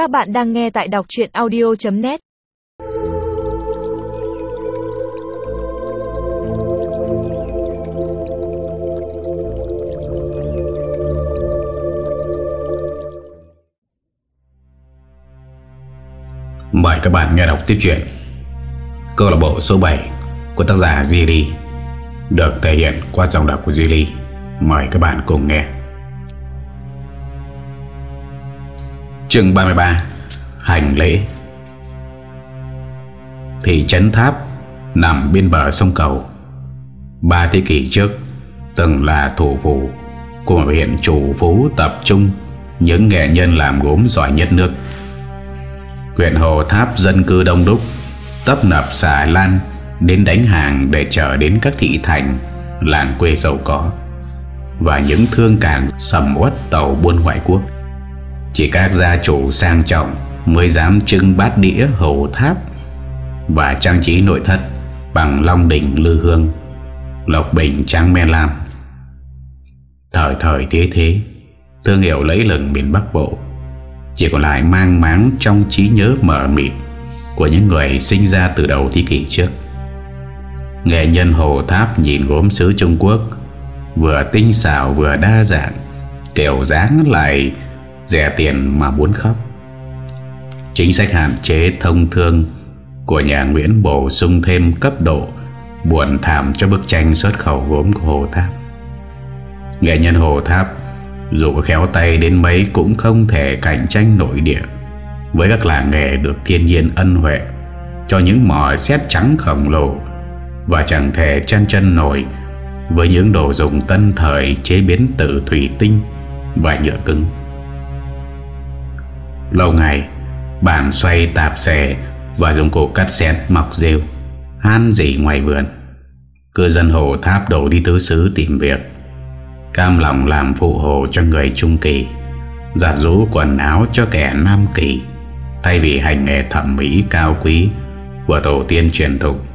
Các bạn đang nghe tại đọc chuyện audio.net Mời các bạn nghe đọc tiếp chuyện. Câu lạc bộ số 7 của tác giả Di được thể hiện qua dòng đọc của Duy Mời các bạn cùng nghe. Chương 33 Hành lễ Thị trấn Tháp nằm bên bờ sông Cầu. Ba thế kỷ trước từng là thủ phủ của một huyện chủ phú tập trung những nghệ nhân làm gốm giỏi nhất nước. Huyện Hồ Tháp dân cư đông đúc, tấp nập xà lan đến đánh hàng để trở đến các thị thành, làng quê giàu có và những thương cảng sầm uất tàu buôn ngoại quốc. Chỉ các gia chủ sang trọng mới dám trưng bát đĩa hầu tháp và trang trí nội thất bằng long đỉnh lư hương, lộc bình trắng men lam. Thời thời thế thế, thương hiệu lấy lừng miền Bắc Bộ chỉ còn lại mang máng trong trí nhớ mờ mịt của những người sinh ra từ đầu thế kỷ trước. Nghệ nhân Hồ Tháp nhìn gốm sứ Trung Quốc Vừa tinh xảo vừa đa dạng Kiểu dáng lại rẻ tiền mà muốn khóc Chính sách hạn chế thông thương Của nhà Nguyễn bổ sung thêm cấp độ Buồn thảm cho bức tranh xuất khẩu gốm của Hồ Tháp Nghệ nhân Hồ Tháp Dù khéo tay đến mấy cũng không thể cạnh tranh nội địa Với các làng nghề được thiên nhiên ân huệ Cho những mỏ xét trắng khổng lồ và chẳng thể chăn chân nổi với những đồ dùng tân thời chế biến từ thủy tinh và nhựa cứng. Lâu ngày, bạn xoay tạp xẻ và dụng cụ cắt xét mọc rêu, han dỉ ngoài vườn. Cư dân hồ tháp đổ đi tứ xứ tìm việc, cam lòng làm phụ hồ cho người trung kỳ, giặt rũ quần áo cho kẻ nam kỳ, thay vì hành nghề thẩm mỹ cao quý của tổ tiên truyền thục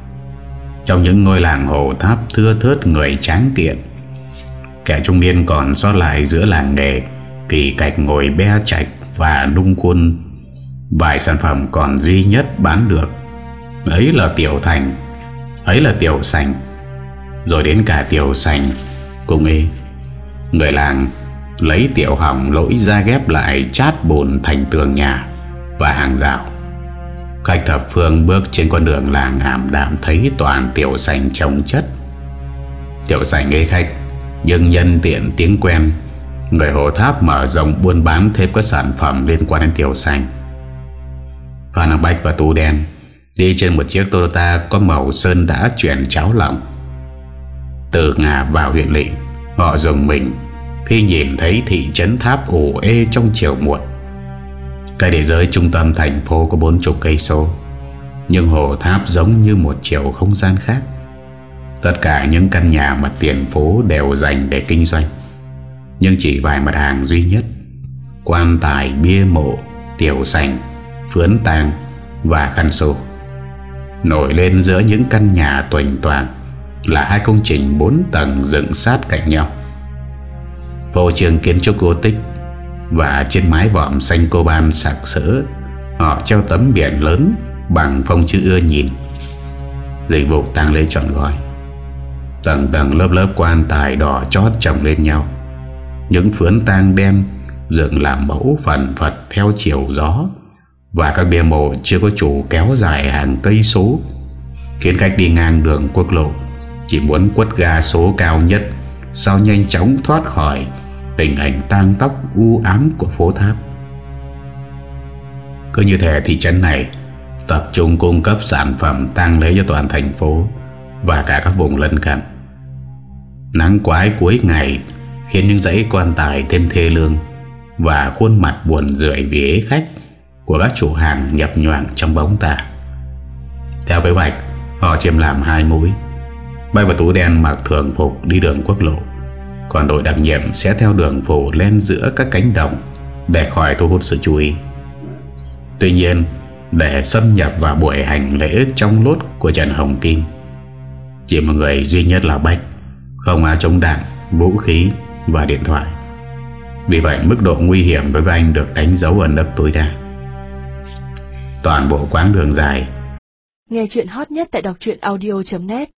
trong những ngôi làng hồ tháp thưa thớt người tráng kiện Kẻ trung niên còn sót lại giữa làng nghề kỳ cạch ngồi be chạch và nung khuôn. Vài sản phẩm còn duy nhất bán được. Ấy là tiểu thành Ấy là tiểu sành. Rồi đến cả tiểu sành Cùng y. Người làng lấy tiểu hỏng lỗi ra ghép lại chát bồn thành tường nhà Và hàng rào. Khách thập phương bước trên con đường làng ảm đạm thấy toàn tiểu sành trồng chất. Tiểu sành ghế khách, nhưng nhân tiện tiếng quen, người hồ tháp mở rộng buôn bán thêm các sản phẩm liên quan đến tiểu xanh. Phan Đăng Bách và Tú Đen đi trên một chiếc Toyota có màu sơn đã chuyển cháo lỏng. Từ ngà vào huyện lị họ dùng mình khi nhìn thấy thị trấn tháp ủ ê trong chiều muộn. Cái địa giới trung tâm thành phố có bốn chục cây số, Nhưng hồ tháp giống như một chiều không gian khác Tất cả những căn nhà mặt tiền phố đều dành để kinh doanh nhưng chỉ vài mặt hàng duy nhất. Quan tài, bia mộ, tiểu sành, phướn tang và khăn sổ Nổi lên giữa những căn nhà tuỳnh toàn Là hai công trình bốn tầng dựng sát cạnh nhau. Vô trường kiến trúc cô tích và trên mái vòm xanh cô ban sạc sỡ Họ treo tấm biển lớn Bằng phong chữ ưa nhìn. Dịch vụ tăng lễ trọn gói. Tầng tầng lớp lớp quan tài đỏ chót chồng lên nhau. Những phướn tang đen Dựng làm mẫu phần Phật theo chiều gió. Và các bia mộ chưa có chủ kéo dài hàng cây số. Khiến khách đi ngang đường quốc lộ, Chỉ muốn quất ga số cao nhất Sao nhanh chóng thoát khỏi Tình ảnh tang tóc u ám của phố tháp. Cứ như thế thị trấn này Tập trung cung cấp sản phẩm tang lễ cho toàn thành phố Và cả các vùng lân cận. Nắng quái cuối ngày Khiến những dãy quan tài thêm thê lương Và khuôn mặt buồn rười vì ế khách Của các chủ hàng nhập nhoảng trong bóng tà Theo kế hoạch Họ chiếm làm hai mũi. Bay và tú đen mặc thường phục đi đường quốc lộ. Còn đội đặc nhiệm sẽ theo đường phủ lên giữa các cánh đồng Để khỏi thu hút sự chú ý. Tuy nhiên Để xâm nhập vào buổi hành lễ trong lốt của Trần Hồng Kim Chỉ một người duy nhất là Bách Không ai chống đạn, vũ khí và điện thoại. Vì vậy, mức độ nguy hiểm đối với anh được đánh dấu ở lớp tối đa. Toàn bộ quãng đường dài. Nghe chuyện hot nhất tại đọc audio.net